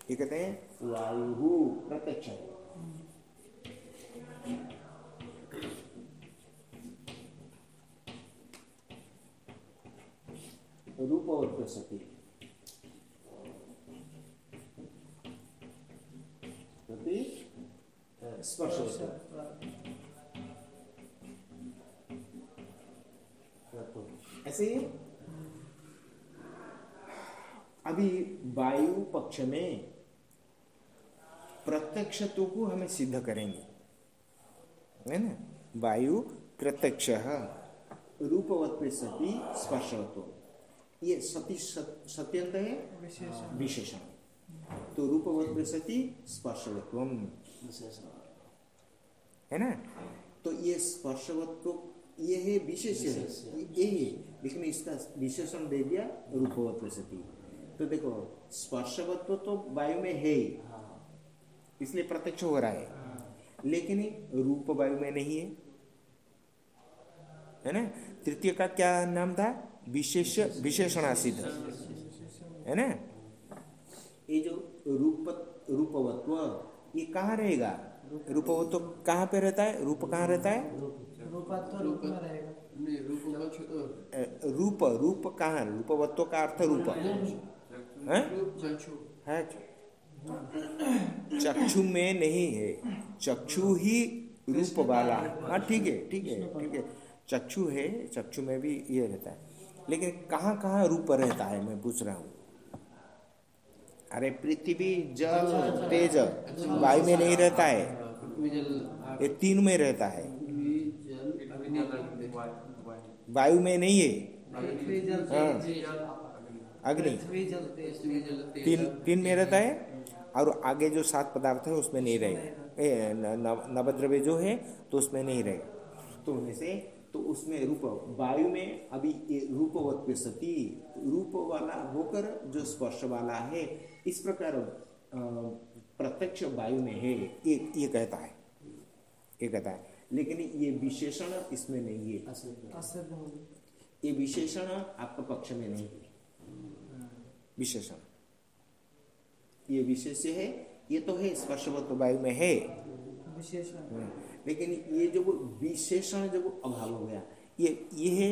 ये कहते हैं वायु प्रत्यक्ष। रूपवत पे सती स्पर्शवत्वात् ऐसे ही अभी वायु पक्ष में प्रत्यक्षत्व को हमें सिद्ध करेंगे। है ना? वायु प्रत्यक्ष रूपवत पे सती स्पर्शवत्व ये सती सत्यंत है? विशेषण। तो रूपवत पे सती स्पर्शवत्व है ना? तो ये स्पर्शवत्व ये है। विशेष है है लेकिन इसका विशेषण दे दिया रूपवत्व सती तो देखो स्पर्शवत्व तो वायु में है ही। इसलिए प्रत्यक्ष हो रहा है। लेकिन रूप वायु में नहीं है। है ना? तृतीय का क्या नाम था? विशेष विशेषणासिद्ध है ना? ये जो रूप रूपवत्व ये कहाँ रहेगा? रूपवत्व कहाँ पे रहता है? रूप कहाँ रहता है? रूप में रहेगा। नहीं रूपवत रूप रूप कहाँ? रूपवत्व का अर्थ रूप। है? चक्षु। में नहीं है। चक्षु ही रूप वाला हाँ। ठीक है ठीक है ठीक है। चक्षु है चक्षु में भी ये रहता है। लेकिन कहाँ कहाँ रूप रहता है? मैं पूछ रहा हूँ। अरे पृथ्वी जल तेज। वायु में नहीं रहता है। ये तीन में रहता है। वायु में नहीं है? हाँ। अग्नि। तीन तीन में रहता है? और आगे जो सात पदार्थ है उसमें नहीं रहेगा ए, न- नव- नवद्रव्य जो है तो उसमें नहीं रहेगा तो उनमें से तो उसमें रूप वायु में अभी रूपवत पे सती रूप वाला होकर जो स्पर्श वाला है इस प्रकार प्रत्यक्ष वायु में है। ये ये कहता है। ये कहता है। लेकिन ये विशेषण इसमें नहीं है। ये विशेषण आपका पक्ष में नहीं है। विशेषण। ये विशेष है ये तो है स्पर्शवत्व वायु में है। विशेषण लेकिन ये जो विशेषण वो अभाव हो गया ये ये है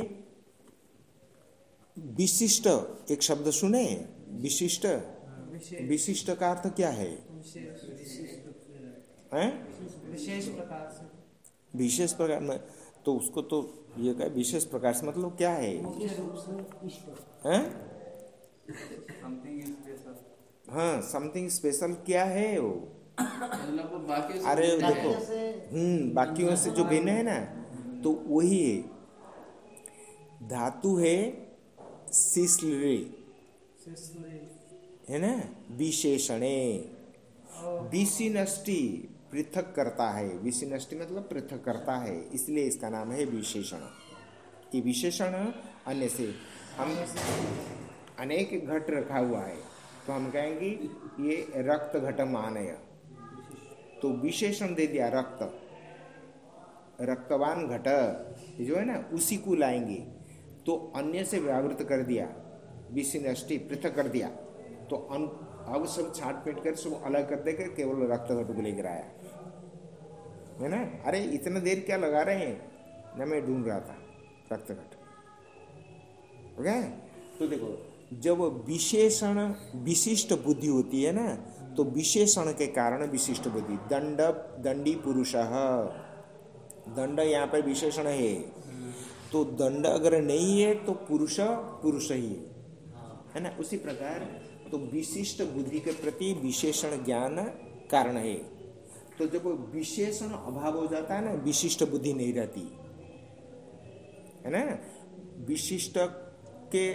विशिष्ट एक शब्द सुने विशिष्ट। विशिष्ट का अर्थ क्या है? विशेष प्रकार से। विशेष प्रकार में तो उसको तो ये क्या विशेष प्रकार से मतलब क्या है? हैं? हाँ समथिंग स्पेशल क्या है वो? बाकी अरे देखो हम्म बाकियों से जो भिन्न है ना तो वही है। धातु है शिशुरी है ना? विशेषणे। विशिनष्टि पृथक करता है विशिनष्टि मतलब पृथक करता है, इसलिए इसका नाम है विशेषण। ये विशेषण अन्य से हम अनेक घट रखा हुआ है तो हम कहेंगे ये रक्त घट मानय तो विशेषण दे दिया रक्त। रक्तवान घट जो है ना, उसी को लाएँगे। तो अन्य से व्यावृत कर दिया विशिनष्टि पृथक कर दिया। तो अब सब छाट पीट कर सब अलग कर देकर केवल रक्त घट को लेकर आया। है ना? अरे इतना देर क्या लगा रहे हैं? ना मैं ढूंढ रहा था रक्त घट हो तो देखो जब विशेषण विशिष्ट बुद्धि होती है ना तो विशेषण के कारण विशिष्ट बुद्धि। दंड दंडी पुरुष। दंड यहाँ पर विशेषण है। तो दंड अगर नहीं है तो पुरुष पुरुष ही है। है ना? उसी प्रकार तो विशिष्ट बुद्धि के प्रति विशेषण ज्ञान कारण है। तो जब विशेषण अभाव हो जाता है ना विशिष्ट बुद्धि नहीं रहती है ना? विशिष्ट के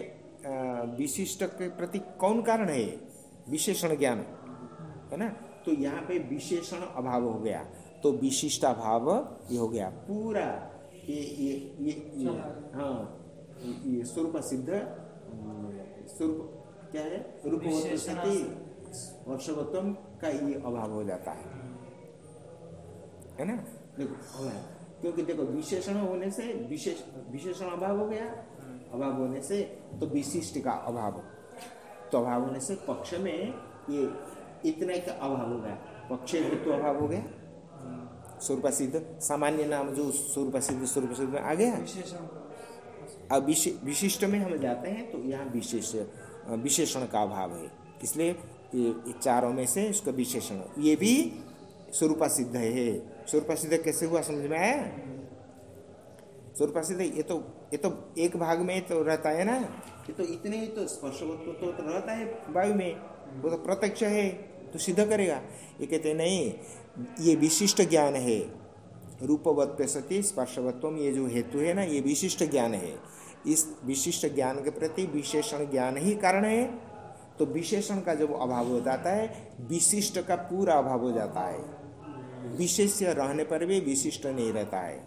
विशिष्ट के प्रति कौन कारण है? विशेषण ज्ञान है ना? तो यहाँ पे विशेषण अभाव हो गया तो विशिष्ट अभाव ये हो गया। पूरा ये ये ये, ये हाँ ये- स्वरूप सिद्ध स्वरूप क्या है? सती वर्षवत्वम का ये अभाव हो जाता है। है ना? देखो अभाव क्योंकि देखो विशेषण होने से विशेष विशेषण अभाव हो गया अभाव होने से तो विशिष्ट का अभाव तो अभाव होने से पक्ष में ये इतने का अभाव हो गया। पक्ष हेतु अभाव हो गया। स्वरूप सिद्ध सामान्य नाम जो स्वरूप सिद्ध स्वरूप सिद्ध में आ गया। अब विशिष्ट में हम जाते हैं तो यहाँ विशेष विशेषण का अभाव है। इसलिए ये चारों में से इसका विशेषण। ये भी स्वरूप सिद्ध है। स्वरूप सिद्ध कैसे हुआ समझ में आया? स्वरूप सिद्ध ये तो ये तो एक भाग में तो रहता है ना? ये तो इतने ही तो स्पर्शवत्व तो, तो रहता है। वायु में वो तो प्रत्यक्ष है तो सिद्ध करेगा। ये कहते नहीं ये विशिष्ट ज्ञान है। रूपवत्व सती स्पर्शवत्व ये जो हेतु है ना ये विशिष्ट ज्ञान है। इस विशिष्ट ज्ञान के प्रति विशेषण ज्ञान ही कारण है। तो विशेषण का जब अभाव हो जाता है विशिष्ट का पूरा अभाव हो जाता है। विशेष रहने पर भी विशिष्ट नहीं रहता है।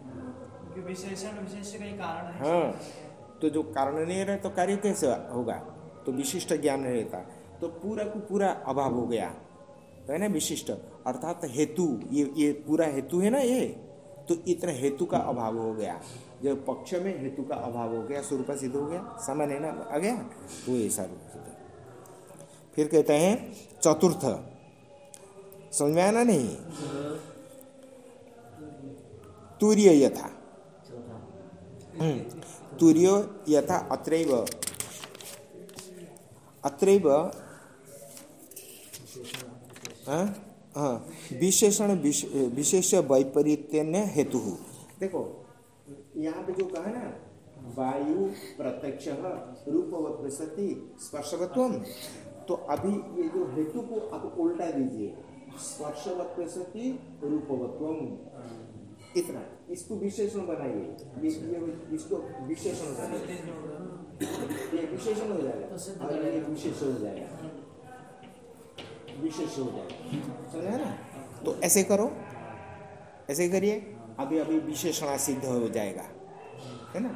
विशेषण विशेष का ही कारण है। हाँ तो जो कारण नहीं रहे तो कार्य कैसे होगा? तो विशिष्ट ज्ञान नहीं रहता। तो पूरा को पूरा अभाव हो गया। है ना विशिष्ट? अर्थात हेतु ये ये पूरा हेतु है ना ये? तो इतना हेतु का अभाव हो गया। जब पक्ष में हेतु का अभाव हो गया स्वरूप सिद्ध हो गया। सामान्य ना? आ गया? तो ऐसा रूप सिद्ध। फिर कहते हैं चतुर्थ। समझ में आया ना नहीं? तूर्य यथा। हम्म, तूर्यो यथा अत्रैव। अत्रैव हाँ हाँ विशेषण विश- विशेष वैपरीत्य हेतु। देखो यहाँ पे जो कहा ना वायु प्रत्यक्ष रूपवत्व सती स्पर्शवत्व तो अभी ये जो हेतु को आप उल्टा दीजिए स्पर्शवत्व सती रूपवत्व इतना। इसको विशेषण बनाइए। ये, ये इसको विशेषण बनाइए। ये विशेषण हो जाएगा। और ये विशेष हो जाएगा। विशेष हो जाएगा। समझा ना? तो ऐसे करो। ऐसे करिए। अभी अभी विशेषणा सिद्ध हो जाएगा। है ना?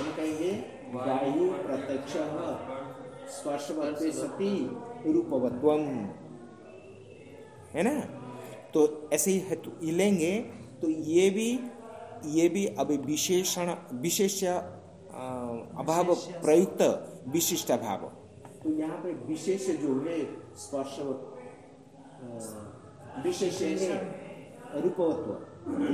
हम कहेंगे वायु प्रत्यक्ष स्पर्शवत्व सती रूपवत्वम है ना? तो ऐसे ही है तो लेंगे तो ये भी ये भी अभी विशेषण विशेष अभाव प्रयुक्त विशिष्ट अभाव। तो यहाँ पे विशेष जो है स्पर्श विशेष रूपवत्व।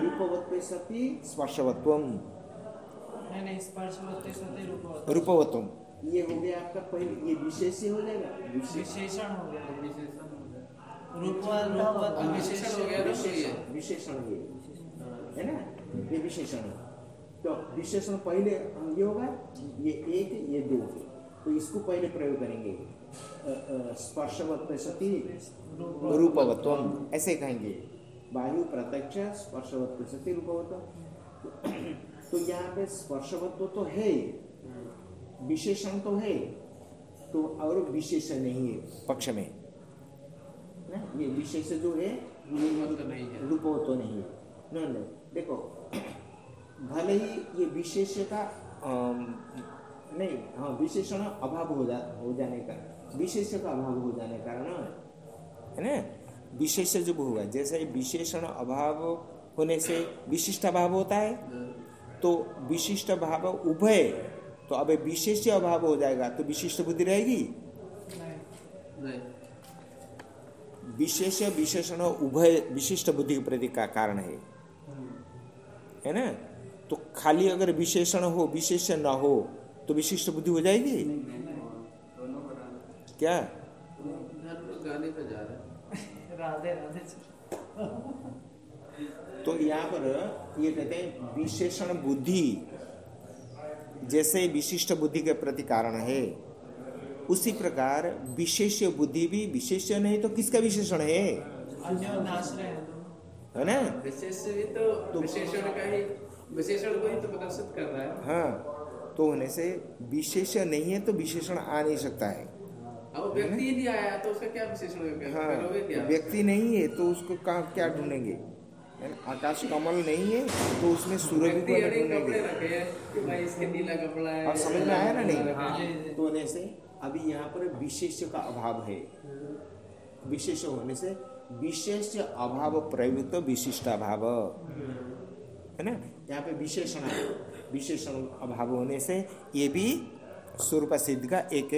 रूपवत्व सती स्पर्शवत्व नहीं नहीं स्पर्श होते सोते रूपवत्व। ये हो गया आपका पहले ये विशेष ही हो जाएगा? विशेषण हो गया विशेषण ये। है ना? ये विशेषण है। तो विशेषण पहले ये होगा ये एक ये दो। तो इसको पहले प्रयोग करेंगे। स्पर्शवत्व सती रूपवत्व ऐसे कहेंगे। वायु प्रत्यक्ष स्पर्शवत्व सती रूपवत्व तो यहाँ पे स्पर्शवत्व तो है। विशेषण तो है। तो और विशेषण नहीं है पक्ष में। ना ये विशेष जो है रूपवत्व नहीं है। रूपवत्व नहीं है। नहीं देखो भले ही ये विशेष का नहीं हाँ विशेषण अभाव हो जा हो जाने का विशेष का अभाव हो जाने का कारण है ना? विशेष जब होगा जैसे विशेषण अभाव होने से विशिष्ट अभाव होता है तो विशिष्ट भाव उभय तो अब विशेष अभाव हो जाएगा तो विशिष्ट बुद्धि रहेगी? नहीं। विशेष विशेषण उभय विशिष्ट बुद्धि के प्रति का कारण है। है ना? तो खाली अगर विशेषण हो विशेष न हो तो विशिष्ट बुद्धि हो जाएगी? क्या इधर लोग गाने पे जा रहे राधे राधे। तो यहाँ पर ये कहते हैं विशेषण बुद्धि जैसे विशिष्ट बुद्धि के प्रति कारण है। उसी प्रकार विशेष बुद्धि भी विशेष नहीं तो किसका विशेषण है? है ना? विशेष तो विशेषण का ही विशेषण को ही तो प्रदर्शित कर रहा है। हाँ तो होने से विशेष नहीं है तो विशेषण आ नहीं सकता है। व्यक्ति नहीं आया तो उसका क्या विशेषण हाँ? व्यक्ति नहीं है तो उसको कहाँ क्या ढूंढेंगे? है आकाश कमल नहीं है तो उसमें सूरज के हैं कपड़ा है समझ में आया ना हाँ। नहीं तो होने से अभी यहाँ पर विशेष का अभाव है। विशेष होने से विशेष अभाव, प्रयुक्त विशिष्टाभाव है ना? यहाँ पे विशेषण विशेषण अभाव होने से ये भी स्वरूप सिद्ध का एक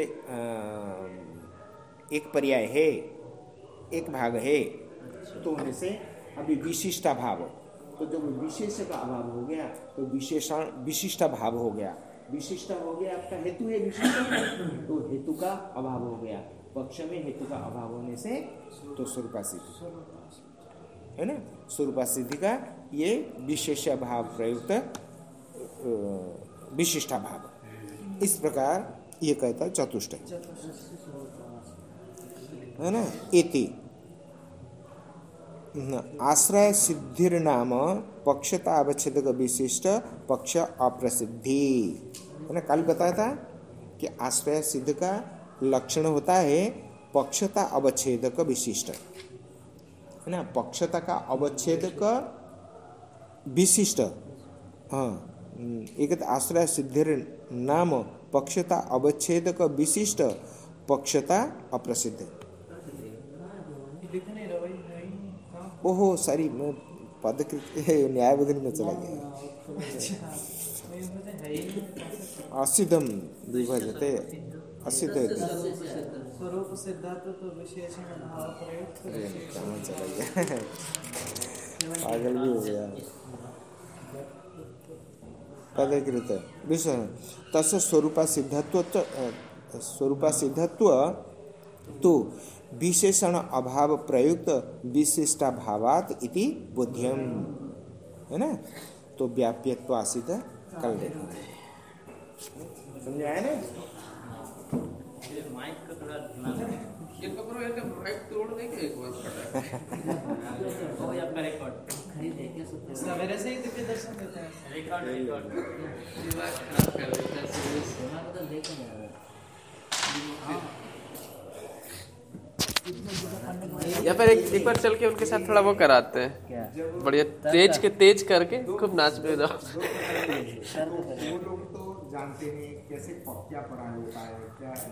एक पर्याय है, एक भाग है। तो होने से अभी विशिष्टा भाव तो जब विशेष का अभाव हो गया तो विशेषण, विशिष्टा भाव हो गया। विशिष्टा हो गया। आपका हेतु है, विशिष्ट तो हेतु का अभाव हो गया। पक्ष में हेतु का अभाव होने से तो स्वरूपा सिद्धि है ना? स्वरूपा सिद्धि का ये विशेष भाव प्रयुक्त विशिष्टा भाव। इस प्रकार ये कहता चतुष्ट। है ना? इति। आश्रय सिद्धिर नाम पक्षता अवच्छेदक विशिष्ट पक्ष अप्रसिद्धि है ना कल बताया था कि आश्रय सिद्ध का लक्षण होता है पक्षता अवच्छेदक विशिष्ट है ना? पक्षता का अवच्छेदक विशिष्ट हाँ। एक तो आश्रय सिद्धिर नाम पक्षता अवच्छेदक विशिष्ट पक्षता अप्रसिद्ध दिख नहीं रहा भाई है ही नहीं। हाँ। ओहो, सॉरी, मैं पद न्याय बदल में चला गया। असिद्ध स्वरूप सिद्धार्थ तो विशेषण भाव चला गया पागल भी हो गया। विषय तस्य स्वरूपा सिद्धत्व स्वरूपा सिद्धत्व तो विशेषण अभाव प्रयुक्त विशिष्टा भावात इति बुद्धियम है ना? तो व्याप्यत्व आसित कल देखेंगे समझ आया ना? हो सवेरे से ही दिव्य दर्शन देते हैं। रिकॉर्ड रिकॉर्ड दिमाग खराब कर देता है सीरियस सोना को तो लेके जा रहा या फिर एक, एक बार चल के उनके साथ थोड़ा वो कराते हैं। बढ़िया तेज के तेज करके खूब नाच तो जानते कैसे क्या पढ़ाई होता है क्या है।